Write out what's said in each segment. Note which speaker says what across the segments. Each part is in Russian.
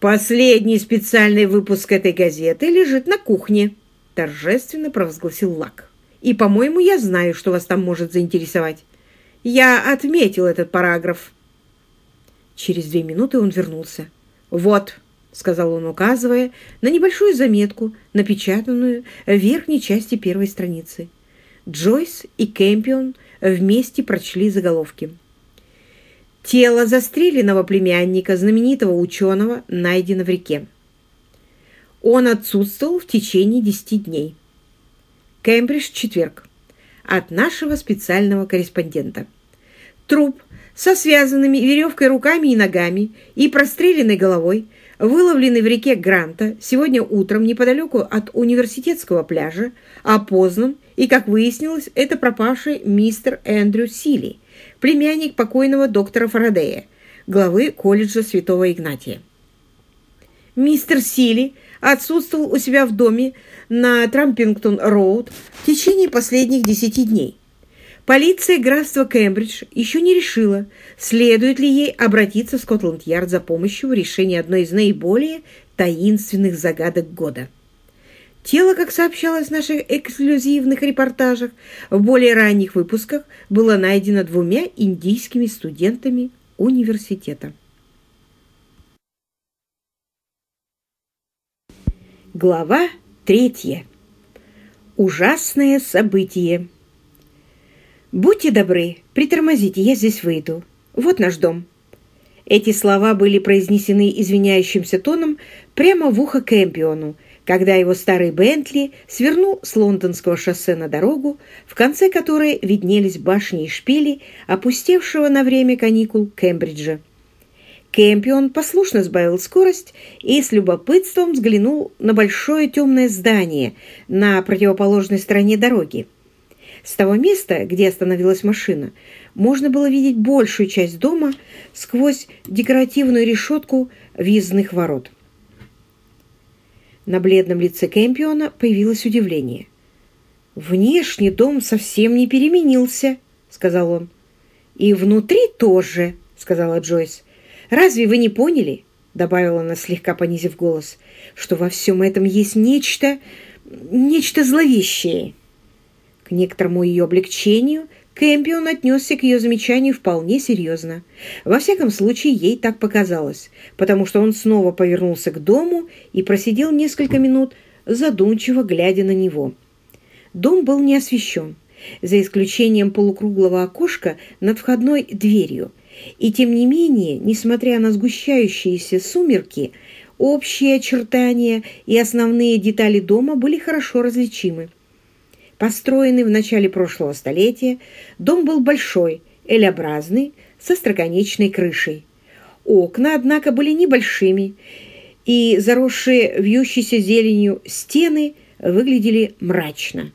Speaker 1: «Последний специальный выпуск этой газеты лежит на кухне», — торжественно провозгласил Лак. «И, по-моему, я знаю, что вас там может заинтересовать. Я отметил этот параграф». Через две минуты он вернулся. «Вот», — сказал он, указывая на небольшую заметку, напечатанную в верхней части первой страницы. Джойс и Кэмпион вместе прочли заголовки. Тело застреленного племянника знаменитого ученого найдено в реке. Он отсутствовал в течение десяти дней. Кембридж, четверг. От нашего специального корреспондента. Труп со связанными веревкой руками и ногами и простреленной головой, выловленный в реке Гранта сегодня утром неподалеку от университетского пляжа, опознан, и, как выяснилось, это пропавший мистер Эндрю Сили – племянник покойного доктора Фарадея, главы колледжа Святого Игнатия. Мистер Сили отсутствовал у себя в доме на Трампингтон-Роуд в течение последних десяти дней. Полиция графства Кембридж еще не решила, следует ли ей обратиться в Скотланд-Ярд за помощью в решении одной из наиболее таинственных загадок года – Тело, как сообщалось в наших эксклюзивных репортажах, в более ранних выпусках было найдено двумя индийскими студентами университета. Глава третья. Ужасное событие. «Будьте добры, притормозите, я здесь выйду. Вот наш дом». Эти слова были произнесены извиняющимся тоном прямо в ухо Кэмпиону – когда его старый Бентли свернул с лондонского шоссе на дорогу, в конце которой виднелись башни и шпили, опустевшего на время каникул Кембриджа. Кэмпион послушно сбавил скорость и с любопытством взглянул на большое темное здание на противоположной стороне дороги. С того места, где остановилась машина, можно было видеть большую часть дома сквозь декоративную решетку въездных ворот. На бледном лице Кэмпиона появилось удивление. «Внешне дом совсем не переменился», — сказал он. «И внутри тоже», — сказала Джойс. «Разве вы не поняли?» — добавила она, слегка понизив голос, «что во всем этом есть нечто... нечто зловещее». К некоторому ее облегчению Кэмпион отнесся к ее замечанию вполне серьезно. Во всяком случае, ей так показалось, потому что он снова повернулся к дому и просидел несколько минут, задумчиво глядя на него. Дом был не освещен, за исключением полукруглого окошка над входной дверью. И тем не менее, несмотря на сгущающиеся сумерки, общие очертания и основные детали дома были хорошо различимы. Построенный в начале прошлого столетия, дом был большой, элеобразный, со строконечной крышей. Окна, однако, были небольшими, и заросшие вьющейся зеленью стены выглядели мрачно.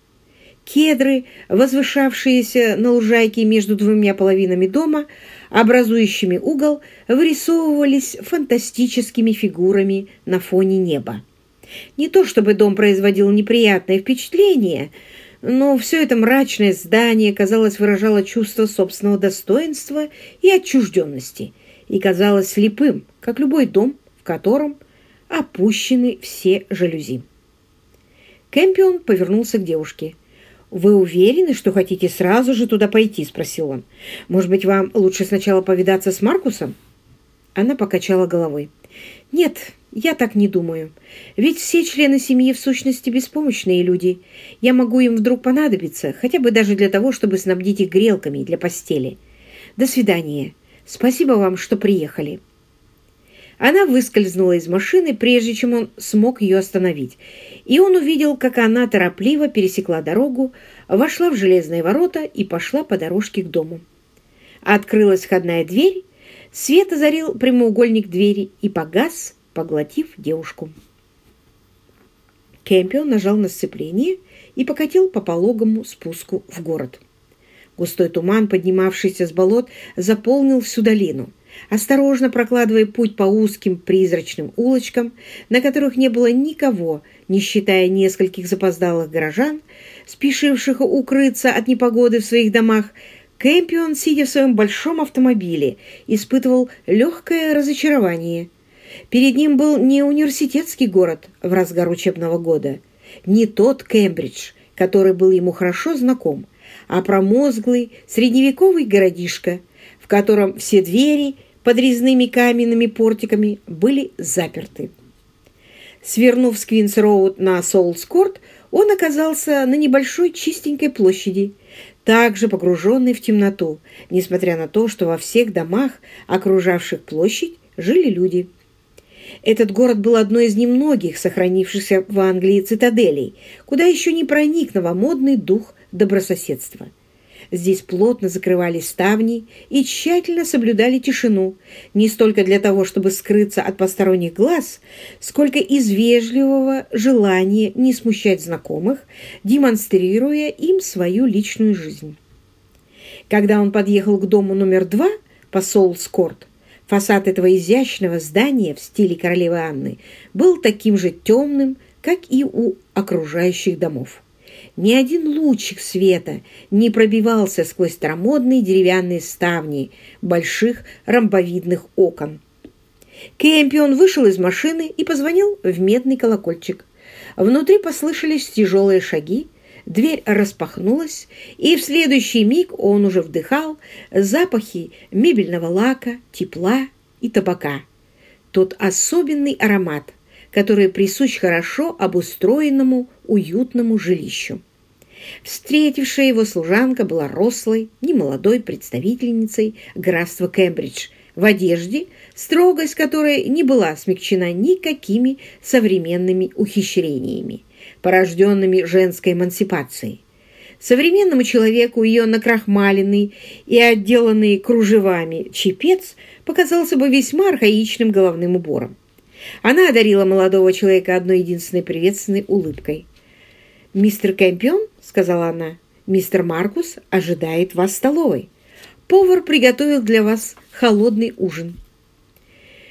Speaker 1: Кедры, возвышавшиеся на лужайке между двумя половинами дома, образующими угол, вырисовывались фантастическими фигурами на фоне неба. Не то чтобы дом производил неприятное впечатление – но все это мрачное здание, казалось, выражало чувство собственного достоинства и отчужденности, и казалось слепым, как любой дом, в котором опущены все жалюзи. Кэмпион повернулся к девушке. «Вы уверены, что хотите сразу же туда пойти?» – спросил он. «Может быть, вам лучше сначала повидаться с Маркусом?» Она покачала головой. «Нет, я так не думаю. Ведь все члены семьи в сущности беспомощные люди. Я могу им вдруг понадобиться, хотя бы даже для того, чтобы снабдить их грелками для постели. До свидания. Спасибо вам, что приехали». Она выскользнула из машины, прежде чем он смог ее остановить, и он увидел, как она торопливо пересекла дорогу, вошла в железные ворота и пошла по дорожке к дому. Открылась входная дверь, свет озарил прямоугольник двери и погас, поглотив девушку. Кэмпион нажал на сцепление и покатил по пологому спуску в город. Густой туман, поднимавшийся с болот, заполнил всю долину. Осторожно прокладывая путь по узким призрачным улочкам, на которых не было никого, не считая нескольких запоздалых горожан, спешивших укрыться от непогоды в своих домах, Кэмпион, сидя в своем большом автомобиле, испытывал легкое разочарование – Перед ним был не университетский город в разгар учебного года, не тот Кембридж, который был ему хорошо знаком, а промозглый средневековый городишко, в котором все двери под резными каменными портиками были заперты. Свернув с Квинс-Роуд на Соулскорт, он оказался на небольшой чистенькой площади, также погруженной в темноту, несмотря на то, что во всех домах, окружавших площадь, жили люди. Этот город был одной из немногих сохранившихся в Англии цитаделей, куда еще не проник новомодный дух добрососедства – Здесь плотно закрывались ставни и тщательно соблюдали тишину, не столько для того, чтобы скрыться от посторонних глаз, сколько из вежливого желания не смущать знакомых, демонстрируя им свою личную жизнь. Когда он подъехал к дому номер два по Соулскорт, фасад этого изящного здания в стиле королевы Анны был таким же темным, как и у окружающих домов. Ни один лучик света не пробивался сквозь старомодные деревянные ставни больших ромбовидных окон. Кэмпион вышел из машины и позвонил в медный колокольчик. Внутри послышались тяжелые шаги, дверь распахнулась, и в следующий миг он уже вдыхал запахи мебельного лака, тепла и табака. Тот особенный аромат – который присущ хорошо обустроенному уютному жилищу. Встретившая его служанка была рослой, немолодой представительницей графства Кембридж в одежде, строгость которой не была смягчена никакими современными ухищрениями, порожденными женской эмансипацией. Современному человеку ее накрахмаленный и отделанный кружевами чепец показался бы весьма архаичным головным убором. Она одарила молодого человека одной единственной приветственной улыбкой. «Мистер Кэмпион», — сказала она, — «мистер Маркус ожидает вас в столовой. Повар приготовил для вас холодный ужин».